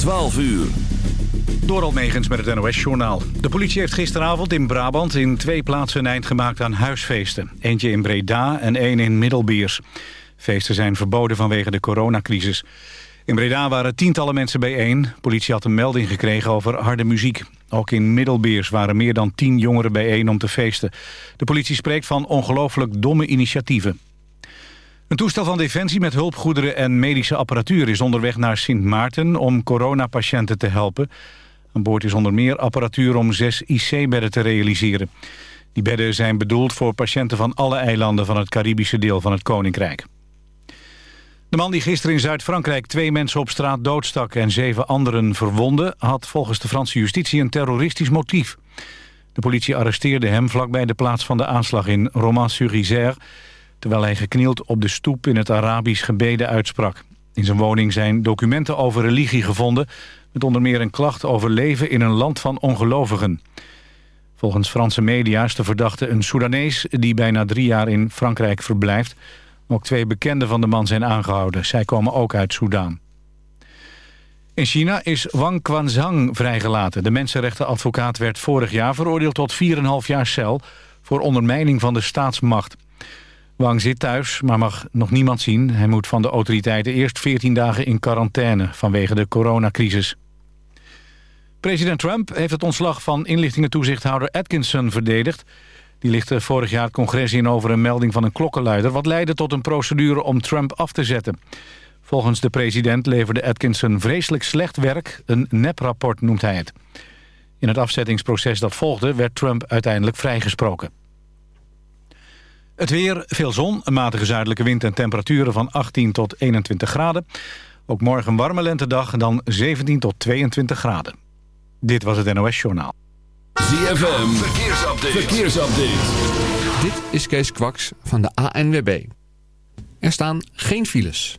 12 uur. Door Almegens met het NOS-journaal. De politie heeft gisteravond in Brabant in twee plaatsen een eind gemaakt aan huisfeesten. Eentje in Breda en één in Middelbiers. Feesten zijn verboden vanwege de coronacrisis. In Breda waren tientallen mensen bijeen. politie had een melding gekregen over harde muziek. Ook in Middelbeers waren meer dan tien jongeren bijeen om te feesten. De politie spreekt van ongelooflijk domme initiatieven. Een toestel van Defensie met hulpgoederen en medische apparatuur... is onderweg naar Sint Maarten om coronapatiënten te helpen. Aan boord is onder meer apparatuur om zes IC-bedden te realiseren. Die bedden zijn bedoeld voor patiënten van alle eilanden... van het Caribische deel van het Koninkrijk. De man die gisteren in Zuid-Frankrijk twee mensen op straat doodstak... en zeven anderen verwonde, had volgens de Franse justitie een terroristisch motief. De politie arresteerde hem vlakbij de plaats van de aanslag in Romans-sur-Isère... terwijl hij geknield op de stoep in het Arabisch gebeden uitsprak. In zijn woning zijn documenten over religie gevonden... met onder meer een klacht over leven in een land van ongelovigen. Volgens Franse media is de verdachte een Soedanees... die bijna drie jaar in Frankrijk verblijft... Ook twee bekenden van de man zijn aangehouden. Zij komen ook uit Soudaan. In China is Wang Quanzhang vrijgelaten. De mensenrechtenadvocaat werd vorig jaar veroordeeld tot 4,5 jaar cel... voor ondermijning van de staatsmacht. Wang zit thuis, maar mag nog niemand zien. Hij moet van de autoriteiten eerst 14 dagen in quarantaine... vanwege de coronacrisis. President Trump heeft het ontslag van inlichtingentoezichthouder Atkinson verdedigd... Die lichtte vorig jaar het congres in over een melding van een klokkenluider... wat leidde tot een procedure om Trump af te zetten. Volgens de president leverde Atkinson vreselijk slecht werk. Een neprapport noemt hij het. In het afzettingsproces dat volgde werd Trump uiteindelijk vrijgesproken. Het weer, veel zon, een matige zuidelijke wind en temperaturen van 18 tot 21 graden. Ook morgen een warme lentedag, dan 17 tot 22 graden. Dit was het NOS Journaal. ZFM, verkeersupdate. verkeersupdate. Dit is Kees Kwaks van de ANWB. Er staan geen files.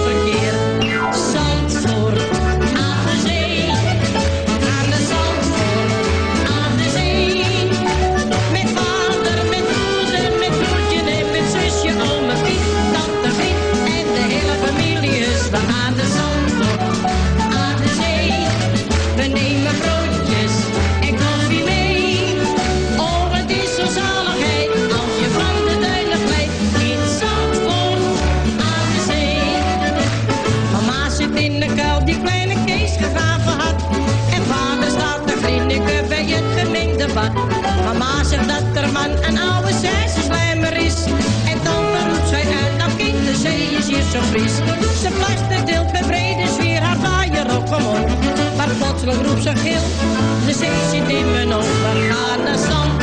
Mama zegt dat er man een oude zes slijmer is. En dan roept zij uit, nou, dat kind, de zee is hier zo fris. Ze plaster deelt met brede sfeer haar vaaier op gewoon. Maar plotseling roept ze gil, de zee zit in mijn ogen. We gaan naar zand.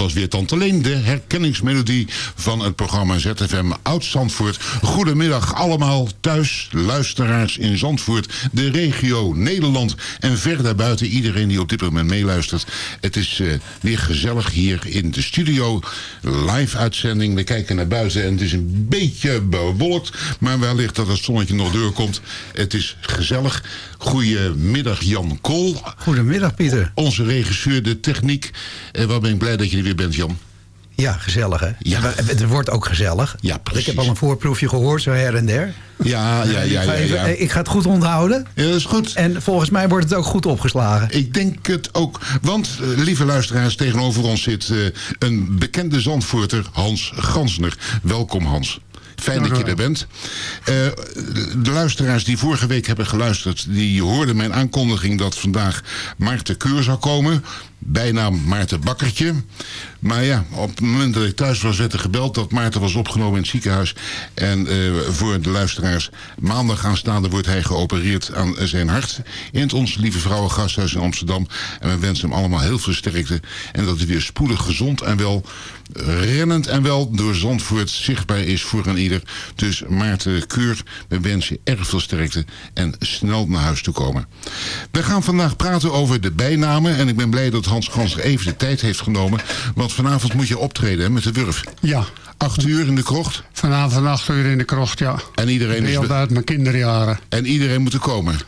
Was weer Tante Leen, de herkenningsmelodie van het programma ZFM Oud-Zandvoort. Goedemiddag allemaal thuis, luisteraars in Zandvoort, de regio, Nederland en ver daarbuiten. Iedereen die op dit moment meeluistert. Het is eh, weer gezellig hier in de studio. Live uitzending, we kijken naar buiten en het is een beetje bewolkt. Maar wellicht dat het zonnetje nog doorkomt. Het is gezellig. Goedemiddag Jan Kool. Goedemiddag Pieter. Onze regisseur, de techniek. En wat ben ik blij dat je er weer bent, Jan. Ja, gezellig hè? Ja. Het wordt ook gezellig. Ja, Ik heb al een voorproefje gehoord, zo her en der. Ja, ja, ik, ja, ga ja, eh, ik ga het goed onthouden. Ja, dat is goed. En volgens mij wordt het ook goed opgeslagen. Ik denk het ook. Want, eh, lieve luisteraars, tegenover ons zit eh, een bekende Zandvoorter, Hans Gansner. Welkom, Hans. Fijn dat je er bent. De luisteraars die vorige week hebben geluisterd... die hoorden mijn aankondiging dat vandaag Maarten Keur zou komen. Bijnaam Maarten Bakkertje. Maar ja, op het moment dat ik thuis was werd er gebeld... dat Maarten was opgenomen in het ziekenhuis. En eh, voor de luisteraars... maandag aanstaande wordt hij geopereerd aan zijn hart... in het Onze Lieve Vrouwen Gasthuis in Amsterdam. En we wensen hem allemaal heel veel sterkte. En dat hij weer spoedig gezond en wel rennend en wel door Zandvoort zichtbaar is voor een ieder. Dus Maarten Keur, we wensen je erg veel sterkte en snel naar huis toe komen. We gaan vandaag praten over de bijnamen en ik ben blij dat Hans Gans er even de tijd heeft genomen. Want vanavond moet je optreden hè, met de Wurf. Ja, Acht uur in de krocht vanavond acht uur in de krocht, ja. en iedereen, is, uit mijn kinderjaren. en iedereen moet er komen.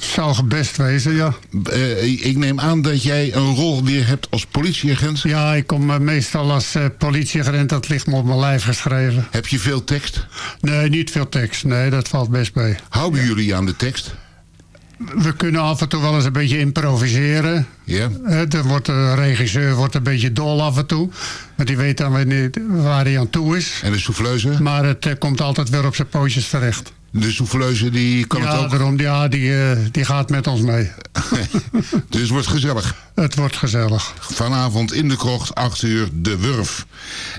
Zou best wezen, ja. Eh, ik neem aan dat jij een rol weer hebt als politieagent. Ja, ik kom eh, meestal als eh, politieagent, dat ligt me op mijn lijf geschreven. Heb je veel tekst? Nee, niet veel tekst. Nee, dat valt best mee. Houden jullie aan de tekst? We kunnen af en toe wel eens een beetje improviseren. Ja. Eh, dan wordt de regisseur wordt een beetje dol af en toe. Want die weet dan weer niet waar hij aan toe is. En de souffleuse? Maar het eh, komt altijd weer op zijn pootjes terecht. De souffleuse die kan ja, het ook. daarom, ja, die, eh, die gaat met ons mee. dus het wordt gezellig. Het wordt gezellig. Vanavond in de krocht, 8 uur, de Wurf.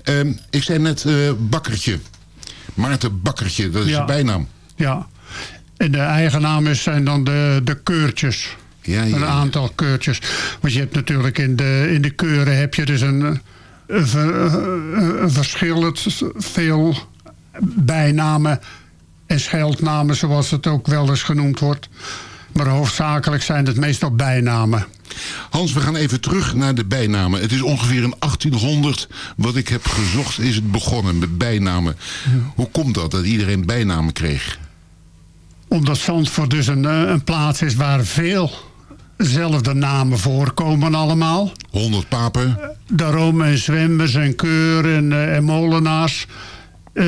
Ehm, ik zei net eh, Bakkertje. Maarten Bakkertje, dat is Ja. zijn bijnaam. Ja. En de eigenamen zijn dan de, de keurtjes. Ja, ja, Een aantal keurtjes. Want je hebt natuurlijk in de, in de keuren heb je dus een, een verschillend veel bijnamen en scheldnamen zoals het ook wel eens genoemd wordt. Maar hoofdzakelijk zijn het meestal bijnamen. Hans, we gaan even terug naar de bijnamen. Het is ongeveer in 1800, wat ik heb gezocht, is het begonnen met bijnamen. Hoe komt dat, dat iedereen bijnamen kreeg? Omdat Zandvoort dus een, eh, een plaats is waar veel zelfde namen voorkomen allemaal. 100 papen, Daarom en zwemmers en keur en, eh, en molenaars. Eh,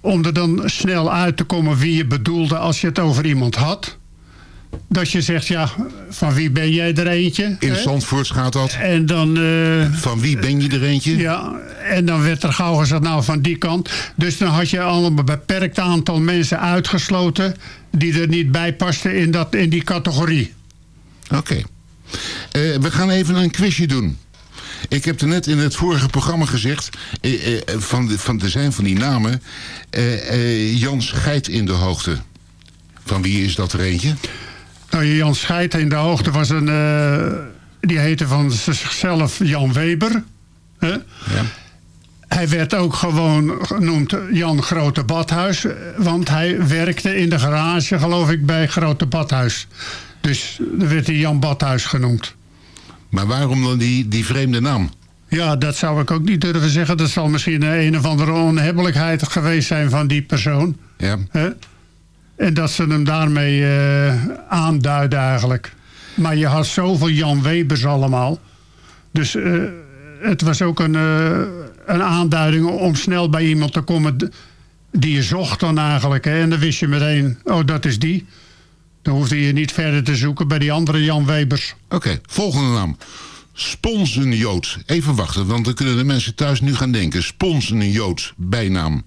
om er dan snel uit te komen wie je bedoelde als je het over iemand had. Dat je zegt, ja, van wie ben jij er eentje? in? Zandvoort gaat dat. En dan, eh, Van wie ben je er eentje? ja, en dan werd er gauw gezegd, nou van die kant. Dus dan had je al een beperkt aantal mensen uitgesloten... die er niet bij pasten in, dat, in die categorie. Oké. Eh, we gaan even een quizje doen. Ik heb er net in het vorige programma gezegd... eh, van, de, van, er zijn van die namen... eh, eh, Jan Scheid in de hoogte. Van wie is dat er eentje? Nou, Jan Scheid in de hoogte was een... eh, die heette van zichzelf Jan Weber. Ja. Hij werd ook gewoon genoemd Jan Grote Badhuis. Want hij werkte in de garage, geloof ik, bij Grote Badhuis. Dus dan werd hij Jan Badhuis genoemd. Maar waarom dan die, die vreemde naam? Ja, dat zou ik ook niet durven zeggen. Dat zal misschien een, of andere onhebbelijkheid geweest zijn van die persoon. Ja. En dat ze hem daarmee eh, aanduiden eigenlijk. Maar je had zoveel Jan Webers allemaal. Dus eh, het was ook een, eh, een aanduiding om snel bij iemand te komen die je zocht dan eigenlijk. Hè? En dan wist je meteen, oh dat is die. Dan hoefde je niet verder te zoeken bij die andere Jan Webers. Oké, volgende naam. Sponsenjood. Even wachten, want dan kunnen de mensen thuis nu gaan denken. Sponsenjood, bijnaam.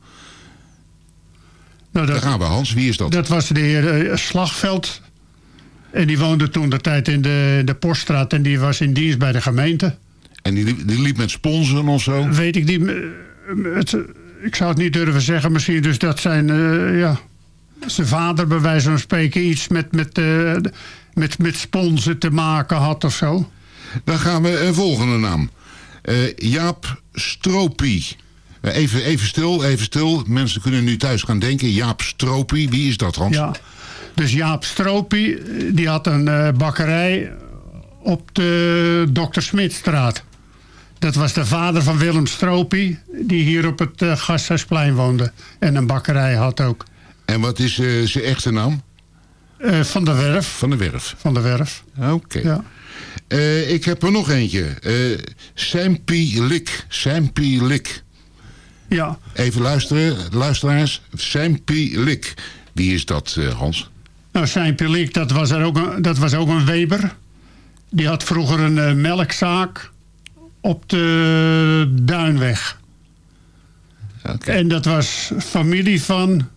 Nou, dat, Daar gaan we, Hans. Wie is dat? dat was de heer eh, Slagveld. En die woonde toen de tijd in de, de Poststraat. En die was in dienst bij de gemeente. En die, liep- die liep met sponsen of zo? Weet ik niet. Het, ik zou het niet durven zeggen. Misschien dus dat zijn... eh, ja, zijn vader bij wijze van spreken iets met, met, eh, met, met sponsen te maken had of zo. Dan gaan we een volgende naam. Jaap Stropie. Eh, even, even stil, even stil. Mensen kunnen nu thuis gaan denken. Jaap Stropie, wie is dat, Hans? Ja. Dus Jaap Stropie, eh, die had een eh, bakkerij op de Dr. Smitstraat. Dat was de vader van Willem Stropie, die hier op het eh, Gasthuisplein woonde. En een bakkerij had ook. En wat is zijn echte naam? Van de Werf. Van de Werf. Van de Werf. Oké. Ja. Ik heb er nog eentje. Eh Sempi Lik. Sempi Lik. Ja. Even luisteren, luisteraars. Sempi Lik. Wie is dat, eh, Hans? Nou, zijn Pelik, dat was, er ook een, dat was ook een Weber. Die had vroeger een eh, melkzaak op de Duinweg. En dat was familie van,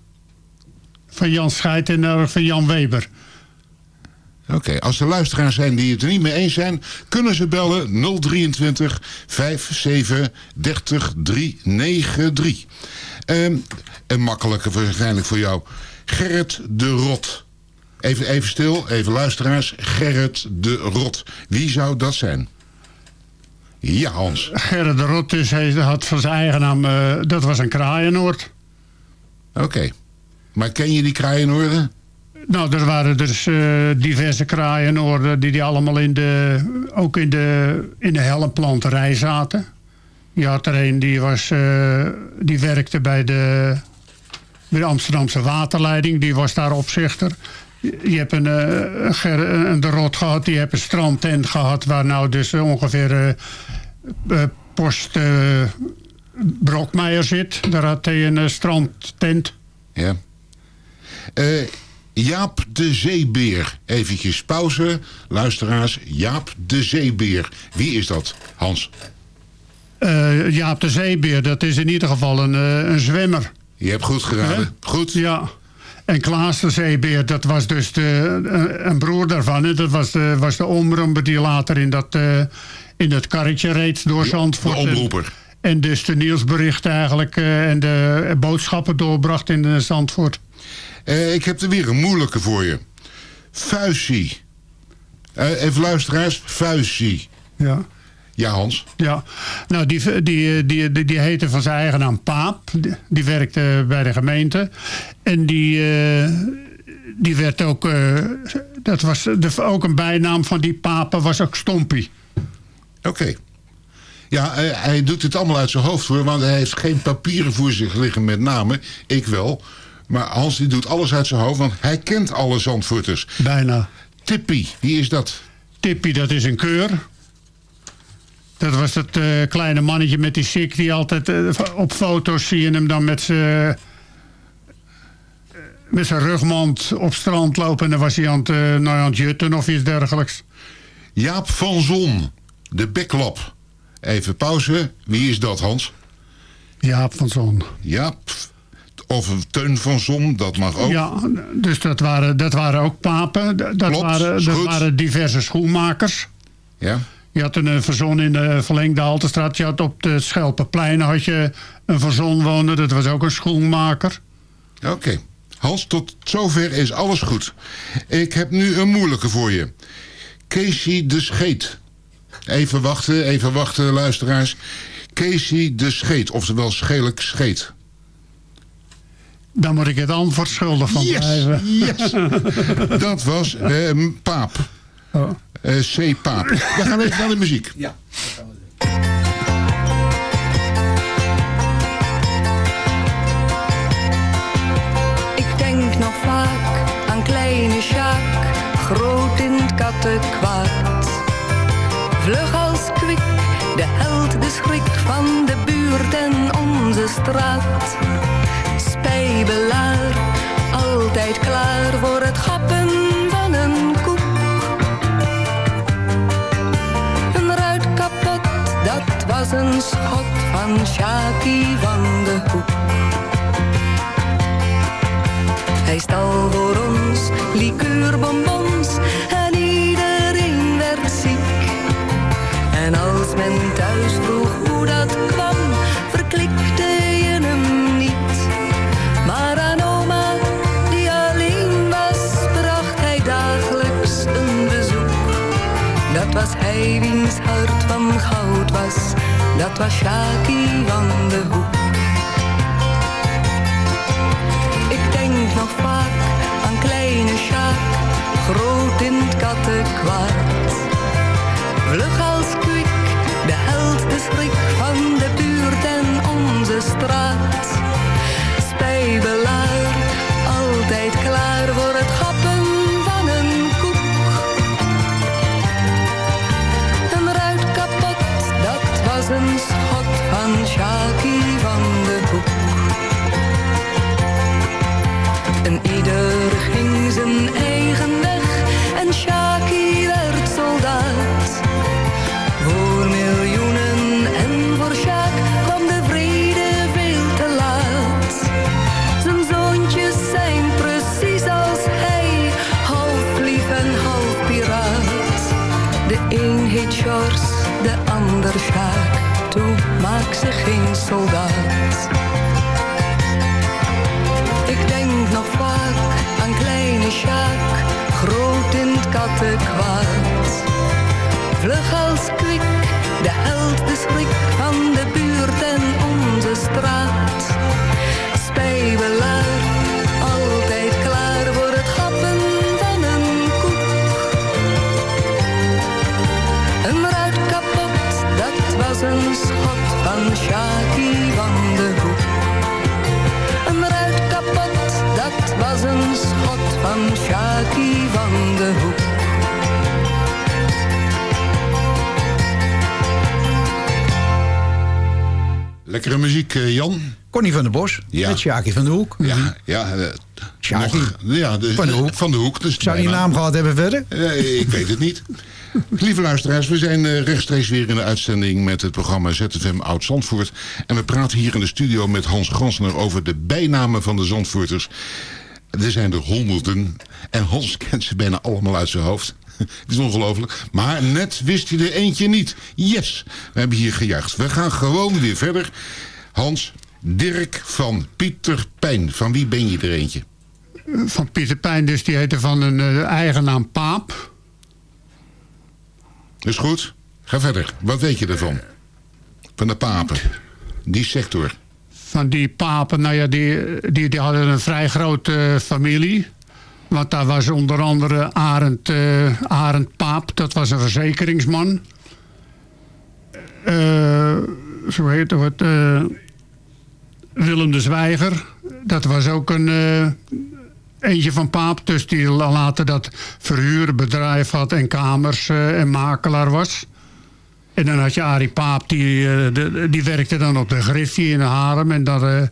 van Jan Scheid en eh, van Jan Weber. Oké, als er luisteraars zijn die het er niet mee eens zijn... kunnen ze bellen 023 57 30 393. Ehm een makkelijke waarschijnlijk voor jou. Gerrit de Rot. Even, even stil, even luisteraars. Gerrit de Rot. Wie zou dat zijn? Ja, Hans. Gerrit de Rot dus, hij had van zijn eigen naam, eh, dat was een kraaienoord. Oké. Maar ken je die kraaienoorden? Nou, er waren dus eh, diverse kraaienoorden die, die allemaal in de, ook in de, in de helmplanterij zaten. Je had er een die, was, eh, die werkte bij de, bij de Amsterdamse waterleiding, die was daar opzichter. Je hebt een, eh, een, de rot gehad, die heeft een strandtent gehad... waar nou dus ongeveer post Brokmeijer zit. Daar had hij een strandtent. Ja. Eh, Jaap de Zeebeer. Eventjes pauze. Luisteraars, Jaap de Zeebeer. Wie is dat, Hans? Eh, Jaap de Zeebeer, dat is in ieder geval een, eh, een zwemmer. Je hebt goed geraden. Goed. Ja. En Klaas de Zeebeer, dat was dus de, een, een broer daarvan. Hè? Dat was de, was de omroeper die later in dat, eh, in dat karretje reed door Zandvoort. de omroeper. En, en dus de nieuwsberichten eigenlijk eh, en de boodschappen doorbracht in eh, Zandvoort. Eh, ik heb er weer een moeilijke voor je. Fuisie. Eh, even luisteraars, Fuisie. Ja. Ja, Hans. Ja, nou die, die, die, die, die heette van zijn eigen naam Paap. Die, die werkte bij de gemeente. En die, eh, die werd ook, dat was de, ook een bijnaam van die Papen, was ook Stompie. Oké. Ja, eh, hij doet het allemaal uit zijn hoofd hoor, want hij heeft geen papieren voor zich liggen met namen. Ik wel. Maar Hans die doet alles uit zijn hoofd, want hij kent alle Zandvoorters. Bijna. Tippie, wie is dat? Tippie, dat is een keur. Dat was dat eh, kleine mannetje met die sik die altijd eh, op foto's zie je hem dan met zijn eh, met zijn rugmand op strand lopen. En dan was hij aan het, nou, aan het jutten of iets dergelijks. Jaap van Zon, de beklap. Even pauze. Wie is dat, Hans? Jaap van Zon. Jaap. Of Teun van Zon, dat mag ook. Ja, dus dat waren, dat waren ook papen. Dat, Klopt, waren, dat waren diverse schoenmakers. Ja. Je had een eh, verzon in de verlengde Haltestraat. Je had op de Schelpenplein had je een verzon wonen. Dat was ook een schoenmaker. Oké. Hans, tot zover is alles goed. Ik heb nu een moeilijke voor je. Casey de Scheet. Even wachten, even wachten, luisteraars. Casey de Scheet, oftewel Schelijk Scheet. Dan moet ik het antwoord schuldig van Yes, blijven. yes. Dat was eh, Paap. Oh. Eh, C. Paap. We gaan even naar de muziek. Ja. Ik denk nog vaak aan kleine Sjaak, groot in het kattenkwaad. Vlug als kwik, de held, de schrik van de buurt en onze straat bijbelaar, altijd klaar voor het gappen van een koek. Een ruit kapot, dat was een schot van Shaki van de Hoek. Hij stal voor ons likeurbombon Dat was Shaki van de Hoek. Ik denk nog vaak aan kleine Sjaak, groot in het kattenkwaad. Vlug als kwik, de held, de schrik van de buurt en onze straat. Spijbelaar, schot van Shaki soldaat. Ik denk nog vaak aan kleine Sjaak, groot in het kattenkwaad. Vlug als kwik, de held, de schrik van de buurt was een schot van Shaki van de Hoek. Lekkere muziek, eh, Jan. Connie van der Bos Ja. met Sjaki van de Hoek. Ja, ja. eh, Sjaki. nog- ja de, Van de Hoek. Van de Hoek. Dus Zou die naam gehad hebben verder? Eh, ik weet het niet. Lieve luisteraars, we zijn rechtstreeks weer in de uitzending met het programma ZFM Oud Zandvoort. En we praten hier in de studio met Hans Gansner over de bijnamen van de Zandvoorters. Er zijn er honderden en Hans kent ze bijna allemaal uit zijn hoofd. Het is ongelooflijk. Maar net wist hij er eentje niet. Yes, we hebben hier gejuicht. We gaan gewoon weer verder. Hans, Dirk van Pieter Pijn. Van wie ben je er eentje? Van Pieter Pijn, dus die heette van een eh, eigen naam Paap. Is goed. Ga verder. Wat weet je ervan? Van de papen. Die sector. Van die papen, nou ja, die, die, die hadden een vrij grote eh, familie. Want daar was onder andere Arend, eh, Arend Paap, dat was een verzekeringsman. Eh, zo heet het. Willem de Zwijger, dat was ook een eentje van Paap. Dus die later dat verhuurbedrijf had en kamers en makelaar was. En dan had je Arie Paap, die, eh, de- die werkte dan op de Griffie in Harem. En daar, eh,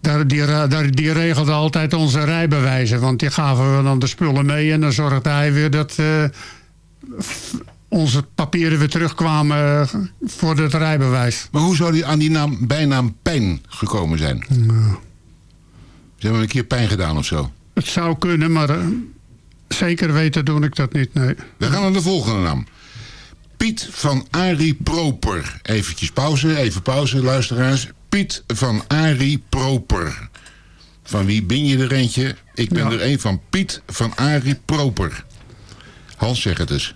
daar, die, daar, die regelde altijd onze rijbewijzen. Want die gaven we dan de spullen mee. En dan zorgde hij weer dat eh, onze papieren weer terugkwamen voor het rijbewijs. Maar hoe zou die aan die naam, bijnaam Pijn gekomen zijn? Ze hebben een keer pijn gedaan of zo. Het zou kunnen, maar zeker weten doe ik dat niet, nee. We gaan naar de volgende naam. Piet van Arie Proper. Eventjes pauze, even pauze, luisteraars. Piet van Arie Proper. Van wie ben je er eentje? Ik ben Ja. er een van Piet van Arie Proper. Hans, zeg het eens.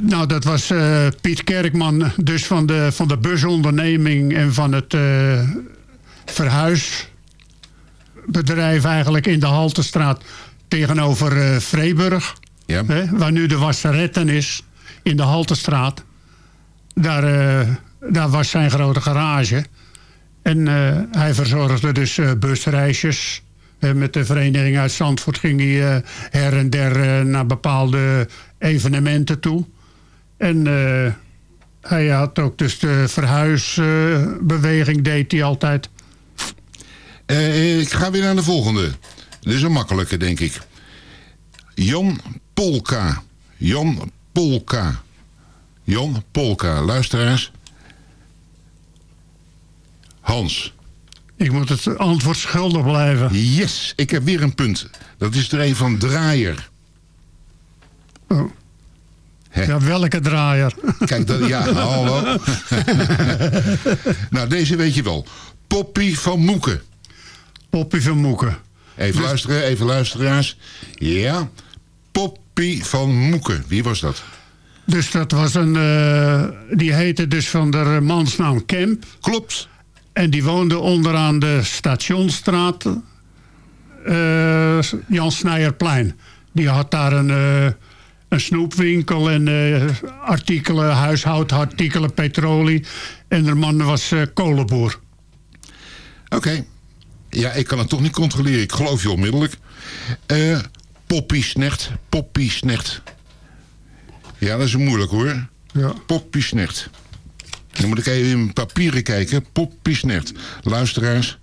Nou, dat was eh, Piet Kerkman, dus van de, van de busonderneming en van het eh, verhuisbedrijf eigenlijk in de Haltestraat tegenover eh Vreeburg. Ja. Hè, waar nu de Wasseretten is, in de Haltestraat. Daar, eh, daar was zijn grote garage. En eh, hij verzorgde dus eh, busreisjes. Met de vereniging uit Zandvoort ging hij her en der naar bepaalde evenementen toe. En hij had ook dus de verhuisbeweging deed hij altijd. Ik ga weer naar de volgende. Dit is een makkelijke, denk ik. Jan Polka. Jan Polka. Jan Polka. Luisteraars. Hans. Ik moet het antwoord schuldig blijven. Yes, ik heb weer een punt. Dat is er een van Draaier. Oh. Ja, welke draaier? Kijk, dat, ja, hallo. nou, deze weet je wel. Poppy van Moeken. Poppy van Moeken. Even luisteren, even luisteraars. Ja, Poppy van Moeken. Wie was dat? Dus dat was een... eh, die heette dus van de mansnaam Kemp. Klopt. En die woonde onderaan de Stationsstraat. eh, Jan Snijerplein. Die had daar een, eh, een snoepwinkel en artikelen, huishoudartikelen, petrolie. En de man was kolenboer. Oké. Ja, ik kan het toch niet controleren. Ik geloof je onmiddellijk. Eh Poppy Snecht. Poppy Snecht. Ja, dat is moeilijk hoor. Ja. Poppy Snecht. Dan moet ik even in mijn papieren kijken. Poppy Snecht. Luisteraars,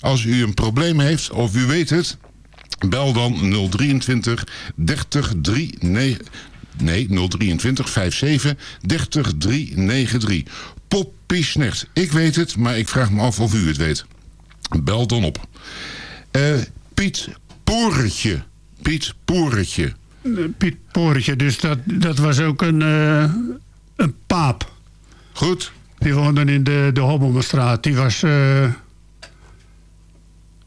als u een probleem heeft of u weet het... bel dan 023 30 39... Nee, 023 57 30 393. Poppy Snecht. Ik weet het, maar ik vraag me af of u het weet. Bel dan op. Eh, Piet Poortje. Piet Poortje. Eh, Piet Poortje, dus dat, dat was ook een, eh, een paap. Goed. Die woonde in de, de. Die was... eh,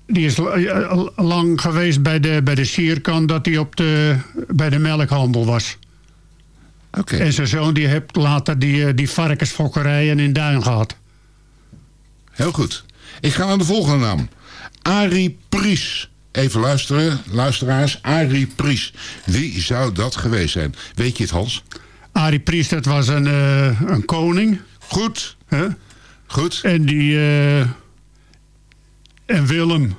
die is la- lang geweest bij de, bij de sierkan dat hij op de, bij de melkhandel was. Oké. En zijn zoon die heeft later die, die varkensfokkerijen in Duin gehad. Heel goed. Ik ga naar de volgende naam. Arie Pries. Even luisteren, luisteraars. Arie Pries. Wie zou dat geweest zijn? Weet je het, Hans? Arie Priest, dat was een, eh, een koning. Goed. Goed. En die... eh, en Willem.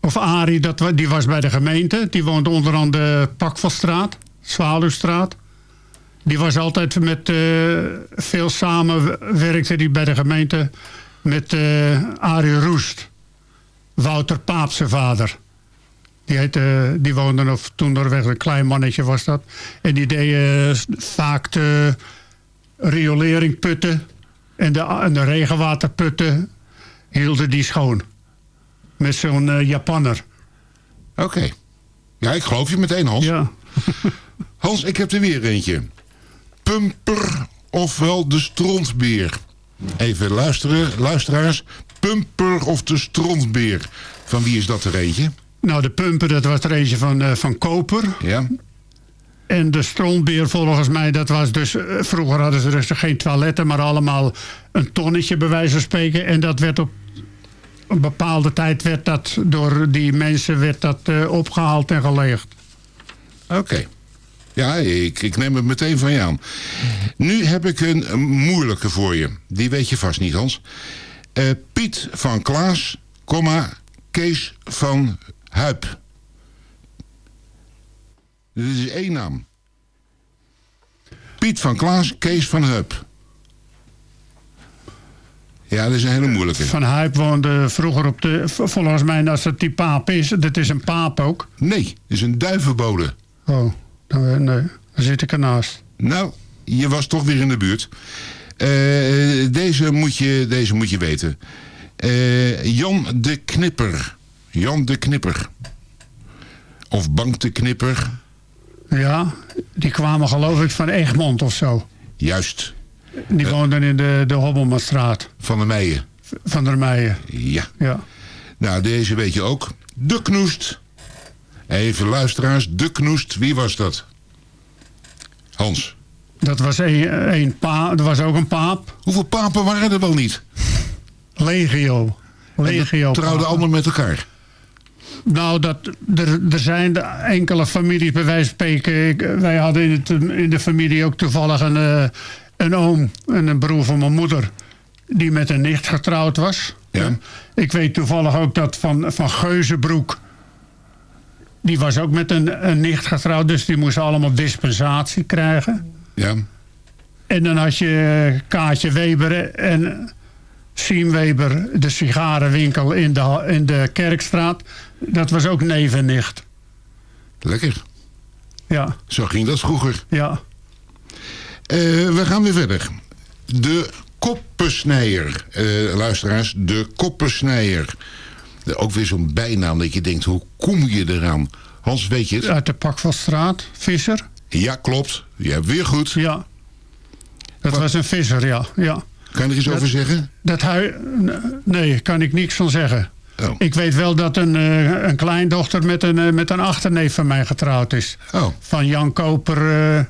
Of Arie, dat, die was bij de gemeente. Die woonde onder aan de Pakvalstraat. Zwaluwstraat. Die was altijd met... eh, veel samen werkte die bij de gemeente... met eh Arie Roest. Wouter Paap zijn vader. Die, heette, die woonde nog toen er weg een klein mannetje was dat. En die deed eh, vaak de riolering putten. En de, en de regenwaterputten hielden die schoon. Met zo'n eh, Japanner. Oké. Ja, ik geloof je meteen, Hans. Ja. Hans, ik heb er weer eentje. Pumper, ofwel de strontbeer. Even luisteren, luisteraars. Pumper of de strontbeer. Van wie is dat er eentje? Nou, de pumper, dat was er eentje van, eh, van Koper. Ja. En de strontbeer volgens mij, dat was dus... eh, vroeger hadden ze dus geen toiletten, maar allemaal een tonnetje bij wijze van spreken. En dat werd op een bepaalde tijd werd dat door die mensen werd dat, eh, opgehaald en gelegd. Oké. Ja, ik, ik neem het meteen van je aan. Nu heb ik een, een moeilijke voor je. Die weet je vast niet, Hans. Eh, Piet van Klaas, comma, Kees van Huip. Dit is één naam. Piet van Klaas, Kees van Huip. Ja, dat is een hele moeilijke. Van Huip woonde vroeger op de... Volgens mij, als het die paap is, dat is een paap ook. Nee, het is een duivenbode. Oh, nee, dan zit ik ernaast. Nou, je was toch weer in de buurt. Eh, deze, moet je, deze moet je weten. Eh, Jan de Knipper. Jan de Knipper. Of Bank de Knipper. Ja, die kwamen geloof ik van Egmond of zo. Juist. Die woonden in de, de. Van der Meijen. Van der Meijen. Ja. Ja. Nou, deze weet je ook. De Knoest. Even luisteraars. De Knoest. Wie was dat? Hans. Dat was een, een pa, dat was ook een paap. Hoeveel papen waren er wel niet? Legio. Legio. Trouwden papen. allemaal met elkaar. Nou, dat, er, er zijn enkele families bij wijze van spreken. Wij hadden in, het, in de familie ook toevallig een, eh, een oom en een broer van mijn moeder. Die met een nicht getrouwd was. Ja. Ik weet toevallig ook dat van, van Geuzenbroek. Die was ook met een, een nicht getrouwd. Dus die moesten allemaal dispensatie krijgen. Ja. En dan had je Kaatje Weber en Siem Weber, de sigarenwinkel in de, in de Kerkstraat. Dat was ook neef en nicht. Lekker. Ja, Zo ging dat vroeger. ja. Eh, we gaan weer verder. De koppensnijer. Eh, luisteraars, de koppensnijer. Eh, Ook weer zo'n bijnaam dat je denkt, hoe kom je eraan? Hans, weet je het? Uit de Pakvalstraat, visser. Ja, klopt. Je hebt weer goed. Ja. Dat was een visser, ja. ja. Kan je er iets Dat- over zeggen? Dat hij, nee, kan ik niks van zeggen. Oh. Ik weet wel dat een, eh, een kleindochter met een, eh, met een achterneef van mij getrouwd is. Oh. Van Jan Koper, eh,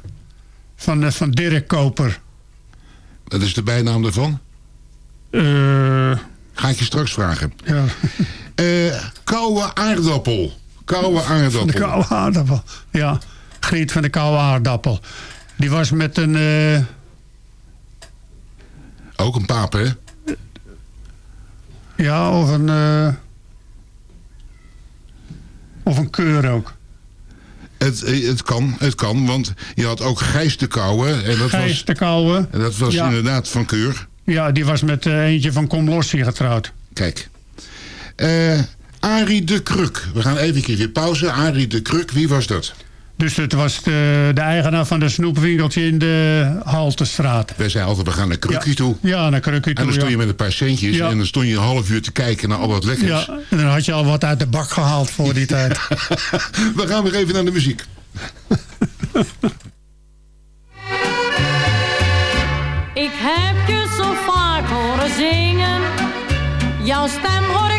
van, van Dirk Koper. Dat is de bijnaam? Eh, Ga ik je straks vragen. ja, koude aardappel. Koude aardappel. de koude aardappel. Ja, Griet van de koude aardappel. Die was met een... eh, Ook een paap, hè? ja, of een... eh, of een keur ook. Het, eh, het kan, het kan, want je had ook Gijs de Kouwe. En dat Gijs was, de koude. en dat was Ja. inderdaad van Keur. Ja, die was met eentje van Kom Lossie getrouwd. Kijk. Eh Arie de Kruk. We gaan even een keer weer pauze. Arie de Kruk, wie was dat? Dus het was de, de eigenaar van de snoepwinkeltje in de Haltestraat. Wij zeiden altijd, we gaan naar Krukkie ja. toe. Ja, naar Krukkie toe. En dan stond je ja. met een paar centjes. Ja. En dan stond je een half uur te kijken naar al dat lekkers. Ja, en dan had je al wat uit de bak gehaald voor die tijd. We gaan weer even naar de muziek. Ik heb je zo vaak horen zingen. Jouw stem hoor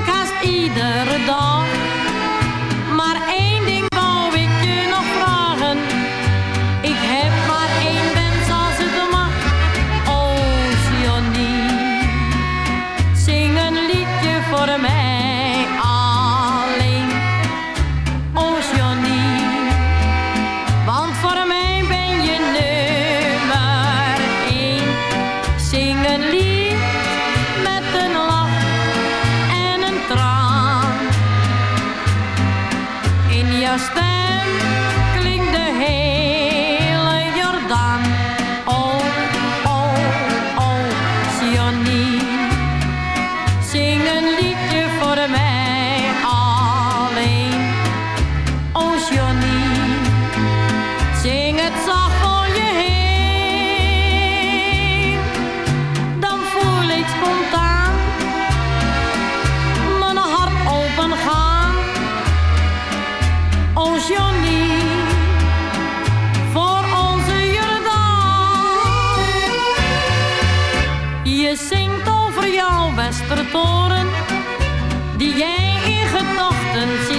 jouw Westertoren, die jij in gedachten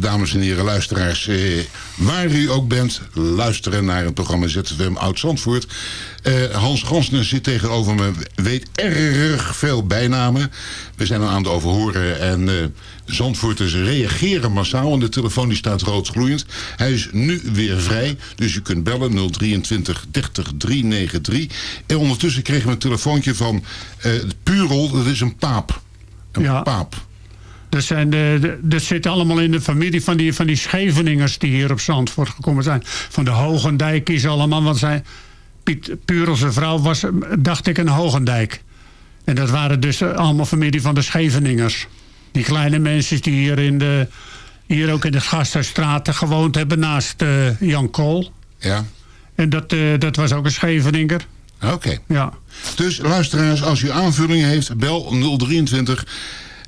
dames en heren luisteraars. Eh, waar u ook bent, luisteren naar het programma ZFM Oud-Zandvoort. Eh, Hans Gansner zit tegenover me, weet erg veel bijnamen. We zijn er aan het overhoren en eh Zandvoorters reageren massaal. En de telefoon die staat rood gloeiend. Hij is nu weer vrij, dus u kunt bellen 023 30 393. En ondertussen kregen we een telefoontje van eh Purel, dat is een paap. Een Ja. paap. Dat, zijn de, dat zit allemaal in de familie van die, van die Scheveningers die hier op Zandvoort gekomen zijn. Van de Hogendijkjes allemaal. Want zij, Piet Purels vrouw was, dacht ik, een Hogendijk. En dat waren dus allemaal familie van de Scheveningers. Die kleine mensen die hier, in de, hier ook in de Gasthuisstraat gewoond hebben naast eh, Jan Kool. Ja. En dat, eh, dat was ook een Scheveninger. Oké. Ja. Dus luisteraars, als u aanvullingen heeft, bel 023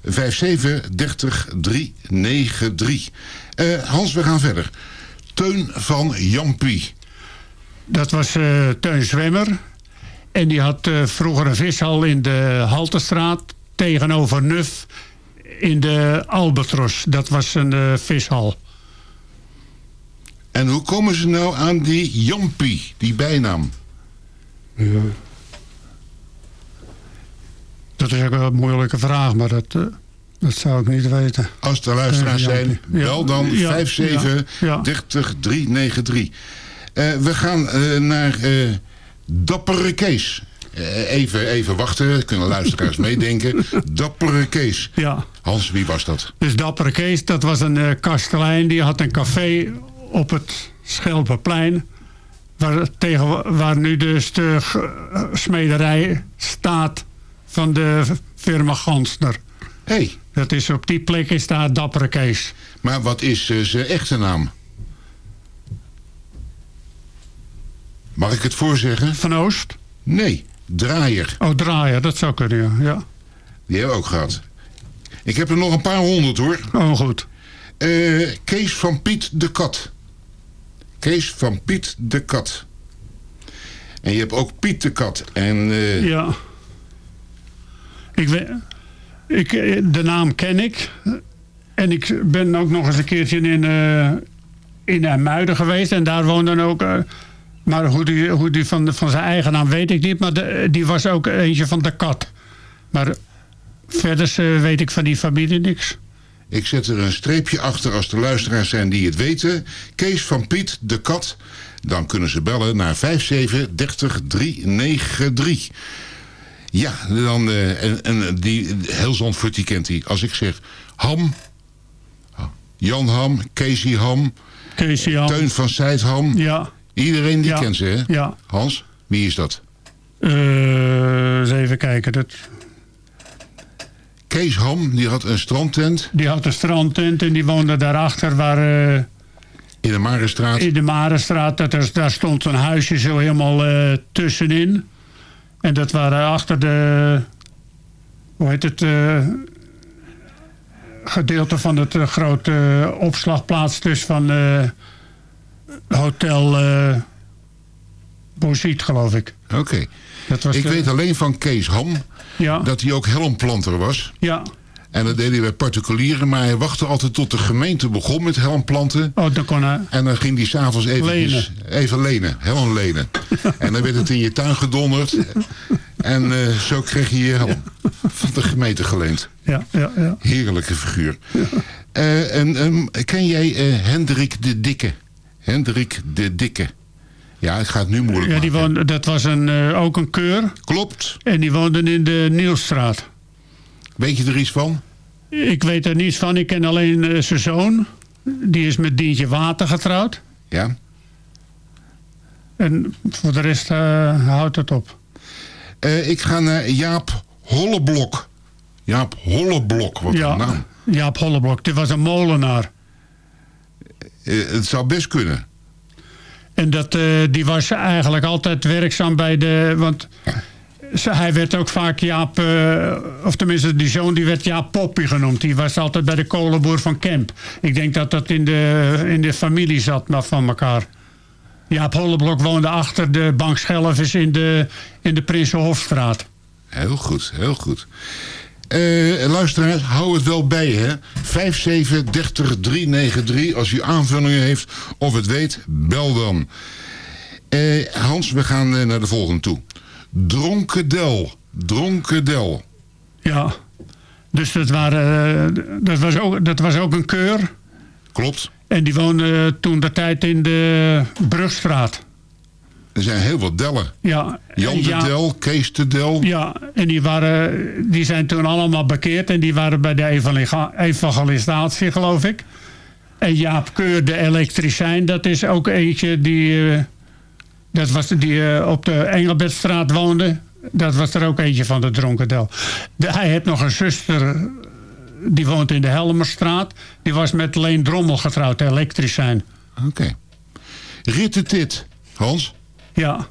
57 30 393. Eh, Hans, we gaan verder. Teun van Jampie. Dat was eh Teun Zwemmer. En die had eh, vroeger een vishal in de Haltestraat tegenover Nuf in de Albatros. Dat was een eh, vishal. En hoe komen ze nou aan die Jampie, die bijnaam? Dat is ook wel een moeilijke vraag, maar dat, eh, dat zou ik niet weten. Als er luisteraars zijn, bel dan Ja, 57 ja, 30 393. Eh, we gaan eh, naar Dappere Kees. Even, even wachten, kunnen luisteraars meedenken. Dappere Kees. Ja. Hans, wie was dat? Dus Dappere Kees, dat was een eh kastelein. Die had een café op het Schelpenplein. Waar, tegen, waar nu dus de smederij staat van de firma Gansner. Hey. Dat is op die plek is daar Dappere Kees. Maar wat is eh, zijn echte naam? Mag ik het voorzeggen? Van Oost? Nee, Draaier. Oh, Draaier, dat zou kunnen, ja. ja. Die hebben we ook gehad. Ik heb er nog een paar honderd hoor. Oh, goed. Eh, Kees van Piet de Kat. Kees van Piet de Kat. En je hebt ook Piet de Kat. En eh, Ja. Ik ik, eh, de naam ken ik. En ik ben ook nog eens een keertje in, eh in IJmuiden geweest. En daar woonde ook... eh, maar hoe die, hoe die van, van zijn eigen naam weet ik niet. Maar de, die was ook eentje van de kat. Maar verder weet ik van die familie niks. ik zet er een streepje achter als er luisteraars zijn die het weten. Kees van Piet de Kat. Dan kunnen ze bellen naar 57 30 393. Ja, dan, eh, en, en die, heel Zandvoort die kent die. Als ik zeg Ham, Jan Ham, Casey Ham, Kees Jan. Teun van Zijtham. Ja. Iedereen die Ja. kent ze, hè? Ja. Hans, wie is dat? Eh, eens even kijken. Dat, Kees Ham, die had een strandtent die had een strandtent en die woonde daarachter waar... eh, in de Marenstraat. In de Marenstraat, dat er, daar stond een huisje zo helemaal tussenin. En dat waren achter de... Hoe heet het? eh, gedeelte van het eh, grote opslagplaats dus van eh, Hotel Bosiet, geloof ik. Oké. Ik de- weet alleen van Kees Ham Ja. dat hij ook helmplanter was. Ja. En dat deed hij bij particulieren, maar hij wachtte altijd tot de gemeente begon met helmplanten. Oh, dan kon hij... En dan ging hij s'avonds even Lenen. even lenen, helm lenen. en dan werd het in je tuin gedonderd. En eh, zo kreeg je je helm van de gemeente geleend. Ja, ja, ja. Heerlijke figuur. Eh, en, ehm, ken jij eh, Hendrik de Dikke? Hendrik de Dikke. Ja, het gaat nu moeilijk Ja, die woonde, dat was een, ook een keur. Klopt. En die woonde in de Nielstraat. Weet je er iets van? Ik weet er niets van. Ik ken alleen eh, zijn zoon. Die is met Dientje Water getrouwd. Ja. En voor de rest eh, houdt het op. Eh, ik ga naar Jaap Holleblok. Jaap Holleblok, wat ja, een naam. Jaap Holleblok. Die was een molenaar. Het zou best kunnen. En dat, die was eigenlijk altijd werkzaam bij de... Want hij werd ook vaak Jaap... eh, of tenminste, die zoon die werd Jaap Poppy genoemd. Die was altijd bij de kolenboer van Kemp. Ik denk dat dat in de, in de familie zat maar van elkaar. Jaap Holleblok woonde achter de Bank Schelvis in de, in de Prinsenhofstraat. Heel goed, heel goed. Eh luisteraars, hou het wel bij, hè. 57 30 393. Als u aanvullingen heeft of het weet, bel dan. Eh, Hans, we gaan naar de volgende toe. Dronkedel. Dronkedel. Ja, dus dat, waren, eh, dat, was ook, dat was ook een keur. Klopt. En die woonde toen de tijd in de Brugstraat. Er zijn heel wat dellen. Ja, Jan de ja, Del, Kees de Del. Ja, en die, waren, die zijn toen allemaal bekeerd. En die waren bij de evangelisatie, geloof ik. En Jaap Keur, de elektricijn, dat is ook eentje die... eh, dat was die eh, op de Engelbertstraat woonde. Dat was er ook eentje van de Dronkendel. De, hij heeft nog een zuster, die woont in de Helmerstraat. Die was met Leen Drommel getrouwd, de elektricijn. Oké. Rittetit. Hans? Ja.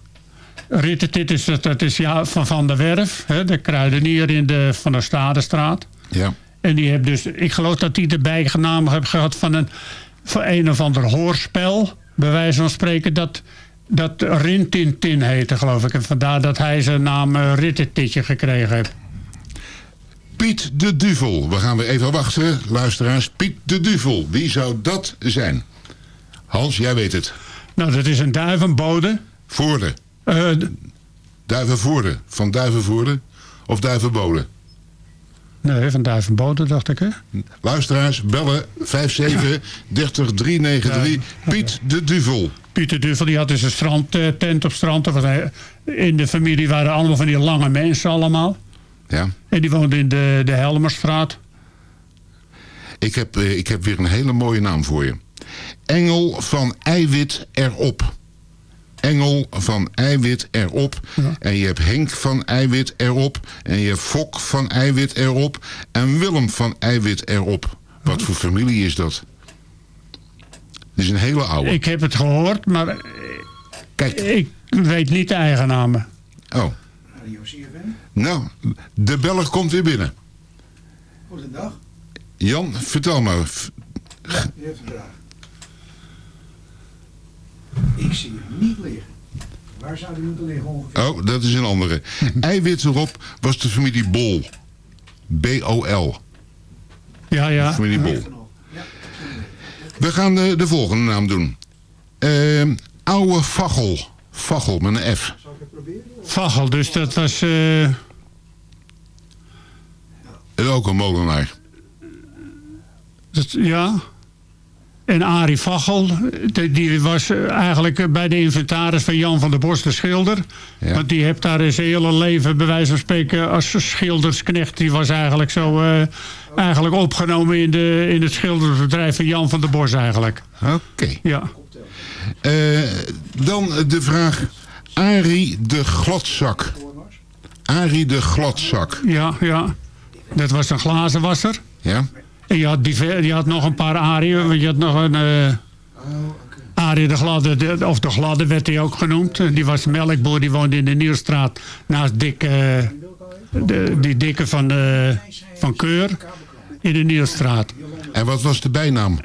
Rittetit is, dat, dat is ja, van Van der Werf, hè, de kruidenier in de Van der Stadestraat. Ja. En die heeft dus, ik geloof dat hij de bijnaam heeft gehad van een, van een of ander hoorspel. Bij wijze van spreken dat, dat Rintintin heette, geloof ik. En vandaar dat hij zijn naam uh, Rittetitje gekregen heeft. Piet de Duvel. We gaan weer even wachten, luisteraars. Piet de Duvel. Wie zou dat zijn? Hans, jij weet het. Nou, dat is een duivenbode. Voorde. Uh, Duivenvoorde. Van Duivenvoorde of Duivenbode? Nee, van Duivenbode dacht ik, hè? Luisteraars, bellen 57 30 393. Piet de Duvel. Piet de Duvel, die had dus een strandtent op strand. In de familie waren allemaal van die lange mensen allemaal. Ja. En die woonde in de, de Helmerstraat. Ik heb, eh, ik heb weer een hele mooie naam voor je. Engel van eiwit erop. Engel van eiwit erop. Ja. En je hebt Henk van eiwit erop. En je hebt Fok van eiwit erop. En Willem van eiwit erop. Wat voor familie is dat? Het is een hele oude. Ik heb het gehoord, maar Kijk. ik weet niet de eigenamen. Oh. Nou, de beller komt weer binnen. Goedendag. Jan, vertel maar. Ja, u heeft een vraag. Ik zie hem niet liggen. Waar zou die moeten liggen ongeveer? Oh, dat is een andere. Eiwit erop was de familie Bol. B-O-L. Ja, ja. Familie Bol. We gaan de, de volgende naam doen. Ehm oude Vachel. Vachel met een F. Vachel, dus dat was... eh, Ook een molenaar. dat- ja. En Arie Vachel, die, was eh, eigenlijk bij de inventaris van Jan van der Bos de schilder. Ja. Want die heeft daar zijn hele leven, bij wijze van spreken, als schildersknecht. Die was eigenlijk zo eh, eigenlijk opgenomen in, de, in het schildersbedrijf van Jan van der Bos eigenlijk. Oké. Ja. Eh, dan de vraag. Arie de Gladzak. Arie de Gladzak. Ja, ja. Dat was een glazenwasser. Ja? En je had, je had nog een paar Arieën. Je had nog een... eh Arie de Gladde, de- of de Gladde werd hij ook genoemd. En Die was melkboer, die woonde in de Nieuwstraat. Naast Dick, eh, de, die dikke van, eh, van Keur. In de Nieuwstraat. En wat was de bijnaam?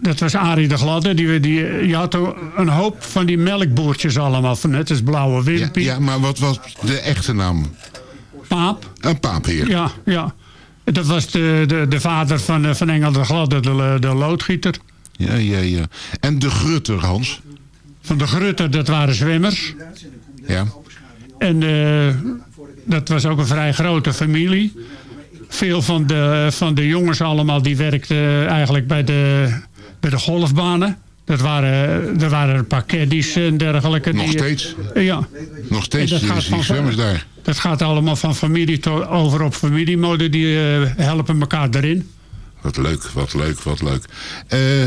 Dat was Arie de Gladde. Die, die, je had een hoop van die melkboertjes allemaal. Van net als Blauwe Ja, Wimpie. ja, maar wat was de echte naam? Paap. Een paapheer. Ja, ja. Dat was de, de, de vader van, eh, van Engel de Gladde, de, de loodgieter. Ja, ja, ja. En de Grutter, Hans? Van de Grutter, dat waren zwemmers. Ja. En eh, dat was ook een vrij grote familie. Veel van de, van de jongens allemaal die werkten eigenlijk bij de, bij de golfbanen. Dat waren, er waren een paar caddies en dergelijke. Nog die, eh, steeds? Ja. Nog steeds dat die, gaat die van- zwemmers daar. Dat gaat allemaal van familie to- over op familiemode. Die eh, helpen elkaar erin. Wat leuk, wat leuk, wat leuk. Eh,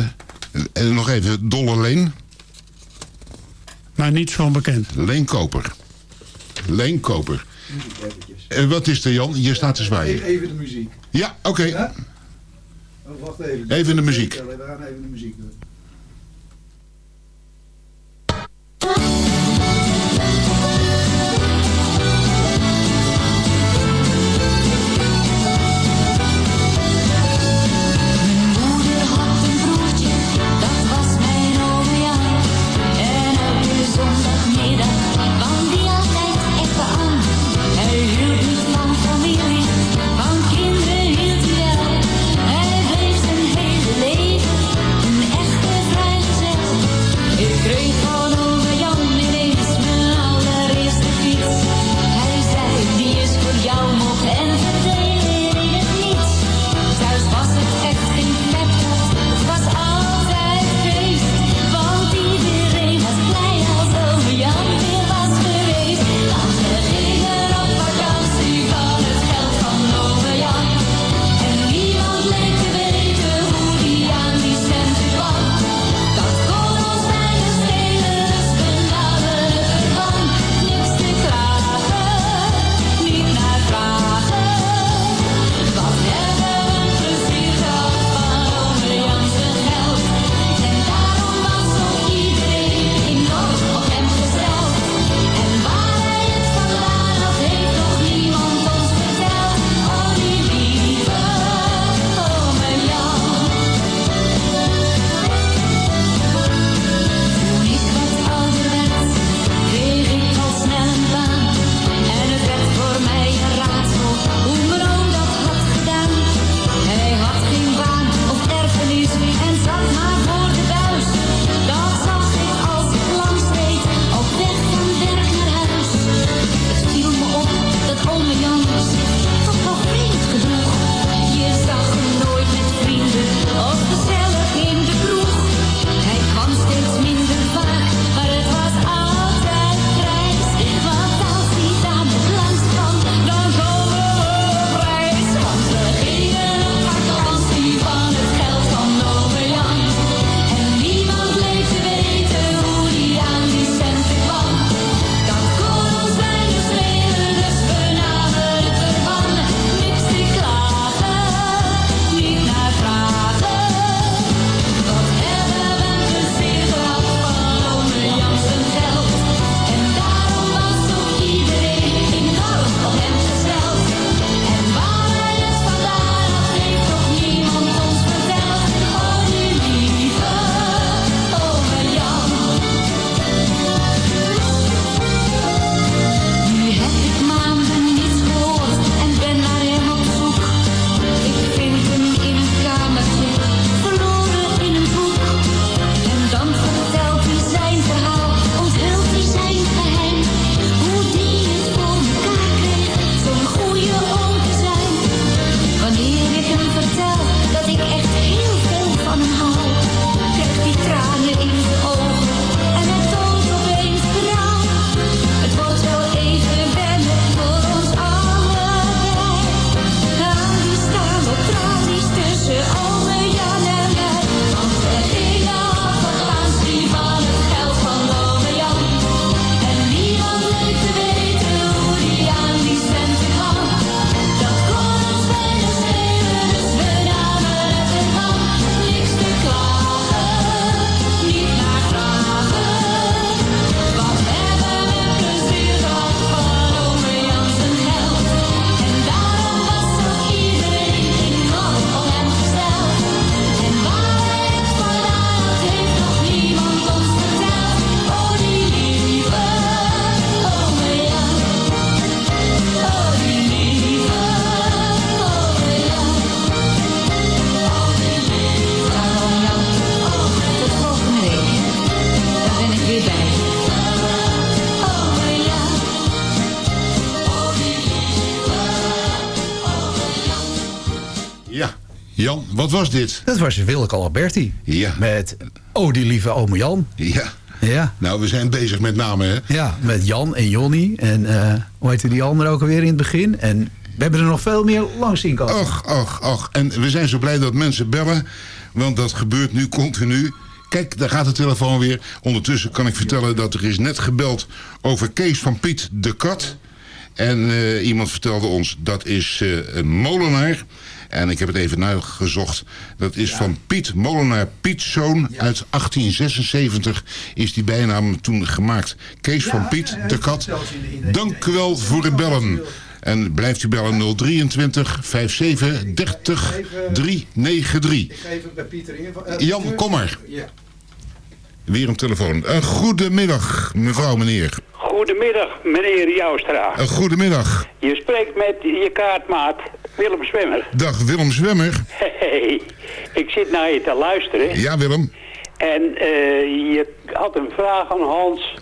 en nog even, Dolle Leen. Maar niets van bekend. Leen Koper. Leen Koper. En wat is er, Jan? Je staat te zwaaien. Even de muziek. Ja, oké. Ja? Oh, wacht even. Even de muziek. We gaan even de muziek doen. Wat was dit? Dat was Willeke Alberti. Ja. Met Oh, die lieve ome Jan. Ja. Ja. Nou, we zijn bezig met namen, hè? Ja, met Jan en Jonny. En eh, hoe heette die andere ook alweer in het begin? En we hebben er nog veel meer langs zien komen. Och, och, och. En we zijn zo blij dat mensen bellen. Want dat gebeurt nu continu. Kijk, daar gaat de telefoon weer. Ondertussen kan ik vertellen dat er is net gebeld over Kees van Piet de Kat. En eh, iemand vertelde ons, dat is eh, een molenaar. En ik heb het even nagezocht. Dat is van Piet Molenaar Pietzoon. Uit 1876 is die bijnaam toen gemaakt. Kees van Piet de Kat. Dank u wel voor het bellen. En blijft u bellen 023 57 30 393. Ik geef het bij Pieter in. Eh, Jan, kom maar. Ja. Weer een telefoon. Een goedemiddag, mevrouw, meneer. Goedemiddag, meneer Joustra. Een goedemiddag. Je spreekt met je kaartmaat Willem Zwemmer. Dag Willem Zwemmer. Hey, ik zit naar je te luisteren. Ja, Willem. En eh, je had een vraag aan Hans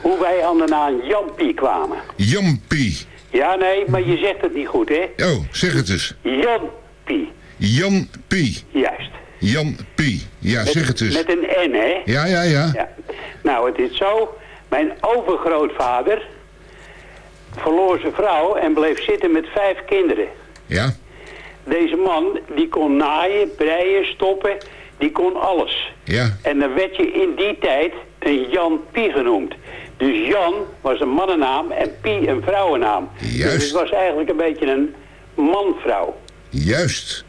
hoe wij aan de naam Jampie kwamen. Jampie. Ja, nee, maar je zegt het niet goed, hè? Oh, zeg het eens. Jampie, Jan Pie. juist. Jan Pie. Ja, zeg het eens. Met een N, hè? Ja, ja, ja. Ja. Nou, het is zo. Mijn overgrootvader verloor zijn vrouw en bleef zitten met vijf kinderen. Ja. Deze man, die kon naaien, breien, stoppen, die kon alles. Ja. En dan werd je in die tijd een Jan Pie genoemd. Dus Jan was een mannennaam en Pie een vrouwennaam. Juist. Dus het was eigenlijk een beetje een man-vrouw. Juist.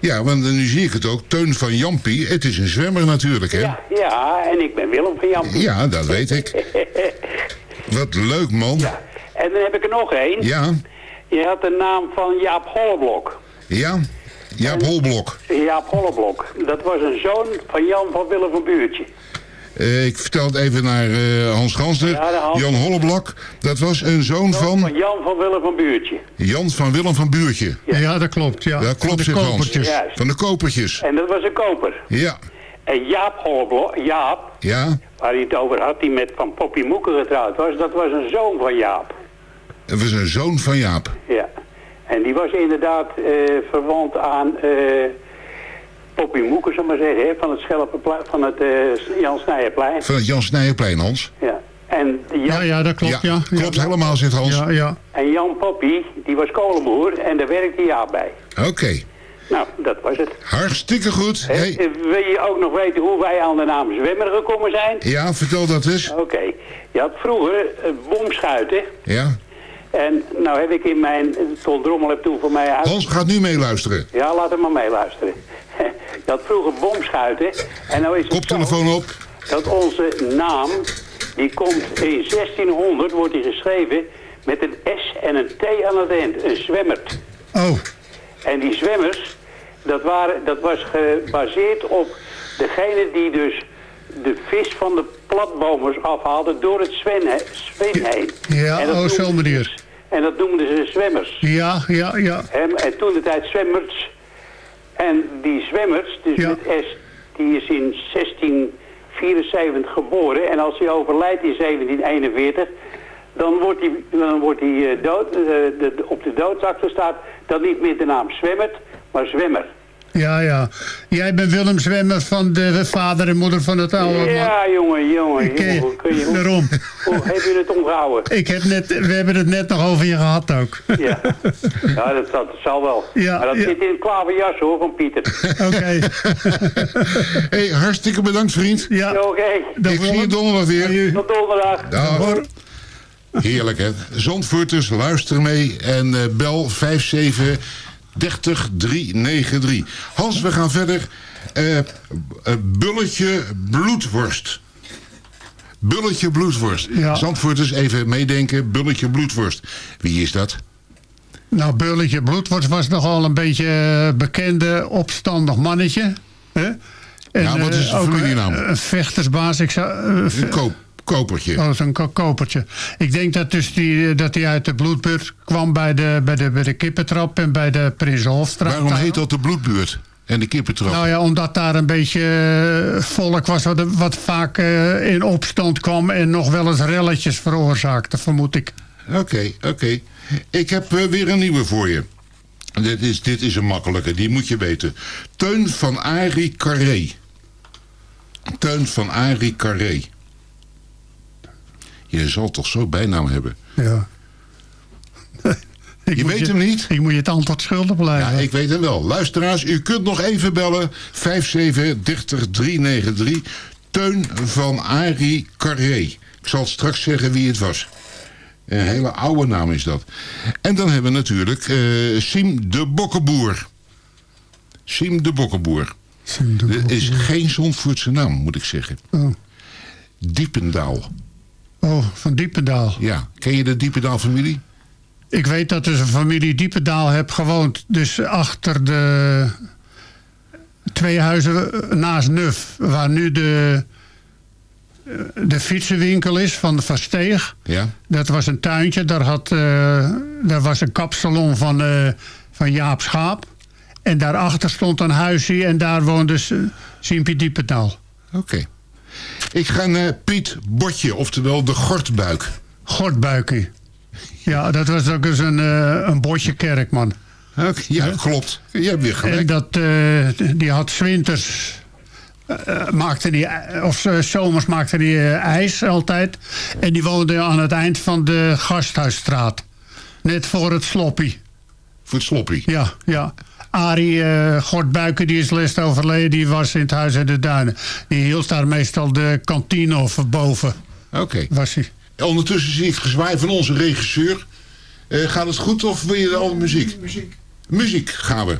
Ja, want nu zie ik het ook. Teun van Jampie. Het is een zwemmer natuurlijk, hè? Ja, ja, en ik ben Willem van Jan Pie. Ja, dat weet ik. Wat leuk, man. En dan heb ik er nog één. Ja. Je had de naam van Jaap Holleblok. Ja. Jaap Holblok. Jaap Holleblok. Dat was een zoon van Jan van Willem van Buurtje. Eh, ik vertel het even naar eh, Hans. Ja, de Hans. Jan Holleblok. Dat was een zoon Van van Jan van Willem van Buurtje. Jan van Willem van Buurtje. Ja, dat klopt. Ja, Dat klopt, de zegt Hans. kopertjes. Juist. Van de kopertjes. En dat was een koper. Ja. En Jaap Holleblok, Jaap, Ja. waar hij het over had, die met Van Poppy Moeken getrouwd was, dat was een zoon van Jaap. Het was een zoon van Jaap. Ja. En die was inderdaad eh, verwant aan eh Poppy Moeken, zullen we maar zeggen, hè, van het, Schelpenplein, van het eh, Jan Snijerplein. Van het Jan Snijerplein, Hans. Ja. En Jan, Ja, ja, dat klopt. Ja, ja. Klopt helemaal, zegt Hans. Ja, ja. en Jan Poppy, die was kolenboer en daar werkte Jaap bij. Oké. Nou, dat was het. Hartstikke goed. Hey. eh, Wil je ook nog weten hoe wij aan de naam Zwemmer gekomen zijn? Ja, vertel dat eens. Oké. Je had vroeger eh, bomschuiten. Ja. En nou heb ik in mijn... Ton Drommel heb toen voor mij uit... Hans gaat nu meeluisteren. Ja, laat hem maar meeluisteren. Had vroeger bomschuiten. En nou is het Koptelefoon op. dat onze naam... Die komt in 1600, wordt die geschreven... met een S en een T aan het eind. Een zwemmert. Oh, En die zwemmers, dat, waren, dat was gebaseerd op degene die dus de vis van de platbomers afhaalden door het Sven, he- Sven heen. Ja, En dat oh, zo dus- En dat noemden ze zwemmers. ja, ja, ja. En toen de tijd zwemmers. En die zwemmers, dus Ja. met S, die is in 1674 geboren. En als hij overlijdt in 1741, dan wordt hij, dan wordt hij eh, dood, eh, de, de- op de doodsakte staat dan niet meer de naam Zwemmert, maar Zwemmer. Ja, ja. Jij bent Willem Zwemmer van de vader en moeder van het oude man. Ja, jongen, jongen, Ik, jongen. Hoe, kun je, hoe, daarom. hoe heb je het onthouden? Ik heb net, we hebben het net nog over je gehad ook. Ja, ja dat, dat zal wel. Ja, maar dat ja. zit in het klaverjas hoor, van Pieter. Oké. hey, hartstikke bedankt, vriend. Ja. Oké, Ik zie je donderdag weer. tot donderdag. Dag. Heerlijk, hè? Zandvoorters, luister mee en eh, bel 57 30 393. Hans, we gaan verder. Eh, eh, bulletje bloedworst. Bulletje bloedworst. Ja. Zandvoorters, even meedenken. Bulletje bloedworst. Wie is dat? Nou, Bulletje Bloedworst was nogal een beetje eh, bekende, opstandig mannetje. Hè? En, Ja, wat is de familienaam? Een vechtersbaas. Ik zou, Een koop, kopertje. Oh, zo'n ko- kopertje. Ik denk dat, dus die, dat hij uit de bloedbuurt kwam bij de, bij de, bij de kippentrap en bij de Prinsenhofstraat. Waarom heet dat de bloedbuurt? En de kippentrap? Nou ja, omdat daar een beetje eh, volk was wat, wat vaak eh, in opstand kwam en nog wel eens relletjes veroorzaakte, vermoed ik. Oké, oké. Ik heb eh, weer een nieuwe voor je. Dit is, dit is een makkelijke, die moet je weten. Teun van Arie Carré. Teun van Arie Carré. Je zal toch zo bijnaam hebben. Ja. je weet hem niet? Ik moet je het antwoord schuldig blijven. Ja, ik weet hem wel. Luisteraars, u kunt nog even bellen. 5730393. Teun van Arie Carré. Ik zal straks zeggen wie het was. Een hele oude naam is dat. En dan hebben we natuurlijk eh Siem de Bokkenboer. Siem de Bokkenboer. Dit is geen Zandvoortse naam, moet ik zeggen. Oh. Diependaal. Oh, van Diependaal. Ja, ken je de Diependaal-familie? Ik weet dat dus een familie Diependaal heb gewoond. Dus achter de twee huizen naast Nuf. Waar nu de, de fietsenwinkel is van, van Steeg. Ja. Dat was een tuintje. Daar, had, eh, daar was een kapsalon van, eh, van Jaap Schaap. En daarachter stond een huisje en daar woonde Simpie Diependaal. Oké. Ik ga naar Piet Botje, oftewel de Gortbuik. Gortbuikie. Ja, dat was ook eens een, eh, een botje kerkman. Ja, klopt. Je hebt weer gelijk. En dat, eh, die had 's winters eh, maakte die, of zomers maakte hij eh, ijs altijd. En die woonde aan het eind van de Gasthuisstraat. Net voor het sloppie. Voor het sloppie? Ja, ja. Arie uh, Gortbuiken, die is les overleden, die was in het Huis in de Duinen. Die hield daar meestal de kantine of boven. Oké. Was hij. Ondertussen zie ik het gezwaai van onze regisseur. Eh, gaat het goed of wil je al muziek? Muziek. Muziek gaan we.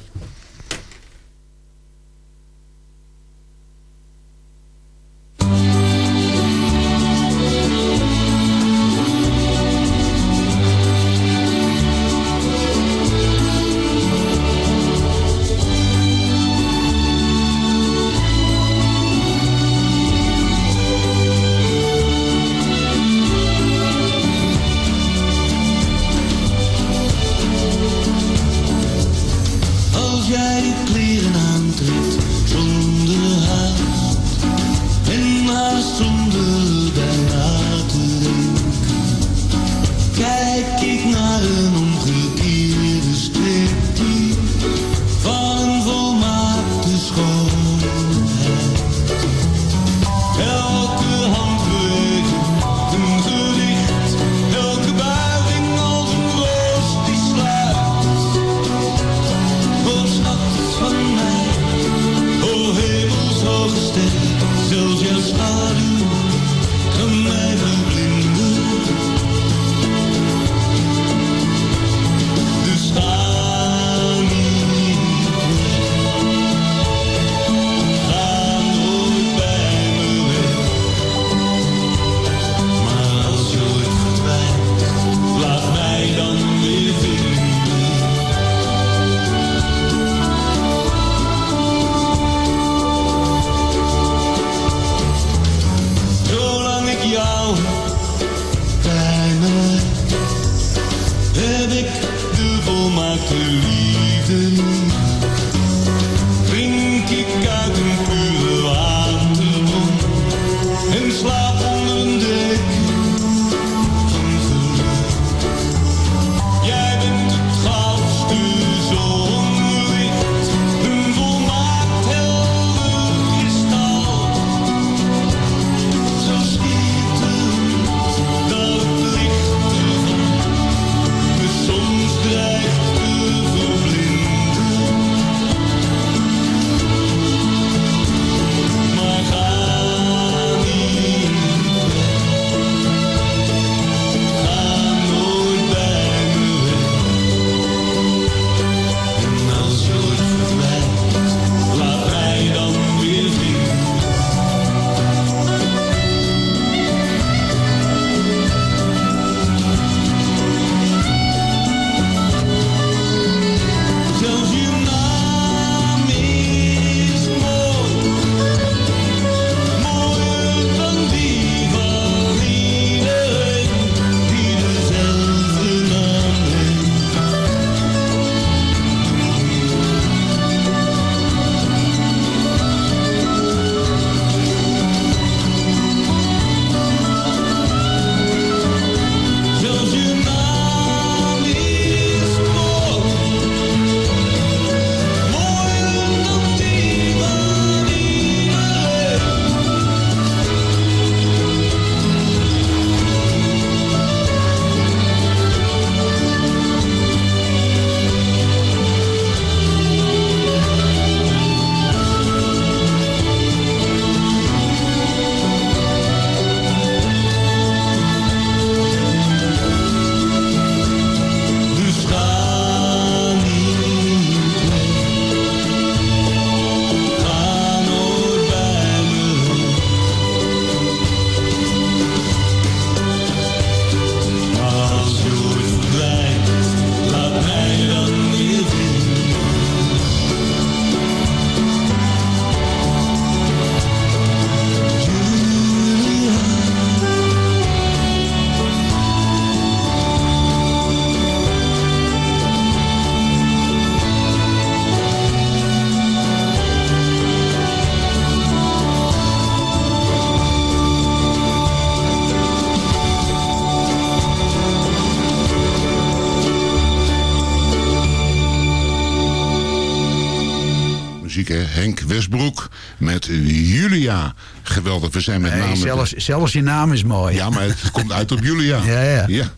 We zijn met Nee, name... zelfs, zelfs je naam is mooi. Ja, maar het komt uit op Julia. Ja, ja. ja.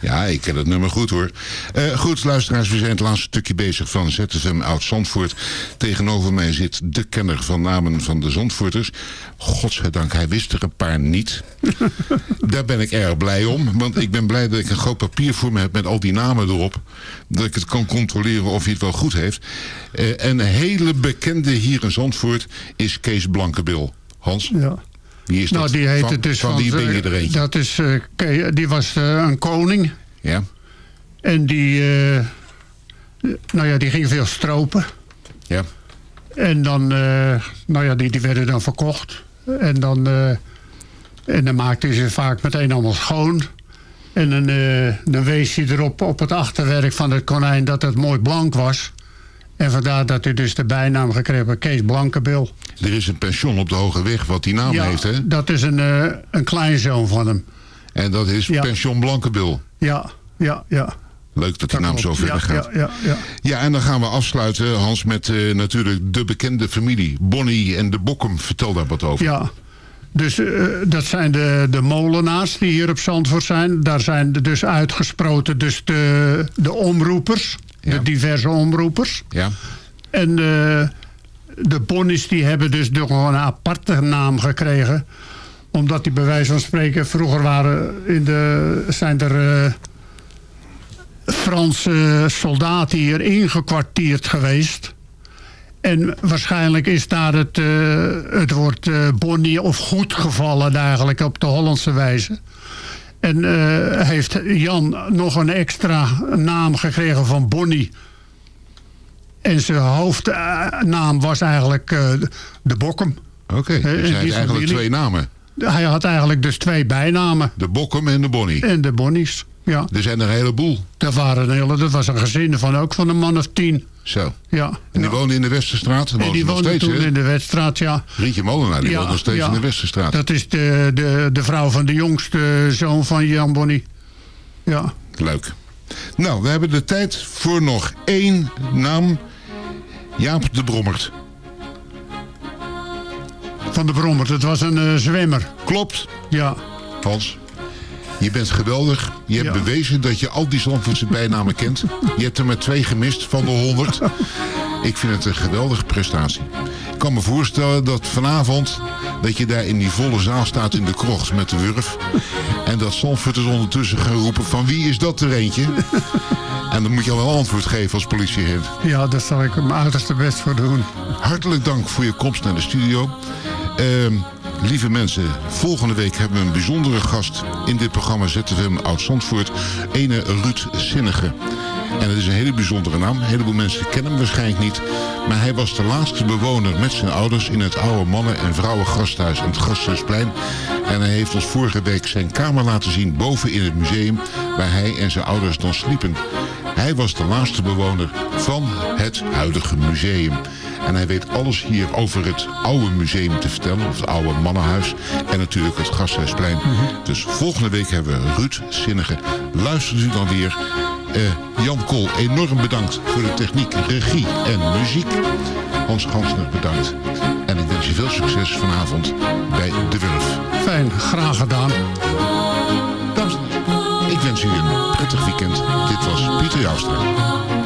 Ja, ik ken het nummer goed hoor. Eh, goed, luisteraars, we zijn het laatste stukje bezig van ZFM Oud-Zandvoort. Tegenover mij zit de kenner van namen van de Zandvoorters. Godzijdank, hij wist er een paar niet. Daar ben ik erg blij om, want ik ben blij dat ik een groot papier voor me heb met al die namen erop. Dat ik het kan controleren of hij het wel goed heeft. Eh, een hele bekende hier in Zandvoort is Kees Blankebil. Hans? Ja. Wie is dat? Nou, die heette van, dus van van, ben je er eentje? Dat is, Ke- die was eh, een koning. Ja. En die, eh, nou ja, die ging veel stropen. Ja. En dan, nou ja, die, die werden dan verkocht. En dan, en dan maakte hij ze vaak meteen allemaal schoon. En dan, dan wees hij erop op het achterwerk van het konijn dat het mooi blank was. En vandaar dat hij dus de bijnaam gekregen Kees Blankebil. Er is een pension op de Hoge Weg wat die naam ja, heeft, hè? dat is een, eh, een kleinzoon van hem. En dat is Ja. pension Blankebil. Ja, ja, ja. Leuk dat die naam zo verder ja, gaat. Ja, ja, ja. Ja, en dan gaan we afsluiten, Hans, met eh, natuurlijk de bekende familie. Bonnie en de Bokkum. Vertel daar wat over. Ja, dus eh, dat zijn de, de molenaars die hier op Zandvoort zijn. Daar zijn dus uitgesproten dus de, de omroepers, de diverse omroepers. Ja. En eh, de bonnies die hebben dus nog een aparte naam gekregen. Omdat die bij wijze van spreken vroeger waren in de, zijn er eh, Franse soldaten hier ingekwartierd geweest. En waarschijnlijk is daar het, eh, het woord eh, bonnie of goed gevallen eigenlijk op de Hollandse wijze. En eh, heeft Jan nog een extra naam gekregen van Bonnie. En zijn hoofdnaam was eigenlijk eh, de Bokkum. Oké, Eh, dus hij heeft eigenlijk familie. twee namen. Hij had eigenlijk dus twee bijnamen. De Bokkum en de Bonnie. En de Bonnies, ja. Er zijn er een heleboel. Dat, waren een hele, dat was een gezin van ook van een man of tien. Zo. Ja. En die woonde in de Westerstraat. En die woonde steeds, toen in de Weststraat, ja. Rietje Molenaar, die Ja, woont nog steeds ja. in de Westerstraat. Dat is de, de, de vrouw van de jongste zoon van Jan Bonnie. Ja. Leuk. Nou, we hebben de tijd voor nog één naam. Jaap de Brommert. Van de Brommert, het was een eh, zwemmer. Klopt. Ja. Hans, je bent geweldig. Je hebt Ja. bewezen dat je al die Zandvoortse bijnamen kent. Je hebt er maar twee gemist van de honderd. Ik vind het een geweldige prestatie. Ik kan me voorstellen dat vanavond... dat je daar in die volle zaal staat in de krocht met de wurf... en dat Zandvoorters ondertussen gaan roepen... van wie is dat er eentje? En dan moet je al wel antwoord geven als politieagent. Ja, daar zal ik mijn uiterste best voor doen. Hartelijk dank voor je komst naar de studio. Ehm, lieve mensen, volgende week hebben we een bijzondere gast in dit programma ZFM Oud-Zandvoort. Ene Ruud Zinnige. En het is een hele bijzondere naam. Een heleboel mensen kennen hem waarschijnlijk niet. Maar hij was de laatste bewoner met zijn ouders in het oude mannen- en vrouwengasthuis aan het Gasthuisplein. En hij heeft ons vorige week zijn kamer laten zien boven in het museum waar hij en zijn ouders dan sliepen. Hij was de laatste bewoner van het huidige museum. En hij weet alles hier over het oude museum te vertellen. Of het oude mannenhuis. En natuurlijk het Gasthuisplein. Dus volgende week hebben we Ruud Zinnige. Luistert u dan weer. Eh, Jan Kool, enorm bedankt voor de techniek, regie en muziek. Hans Gansner, bedankt. En ik wens je veel succes vanavond bij De Wurf. Fijn, graag gedaan. Dames en heren, ik wens u een prettig weekend. Dit was Pieter Joustra.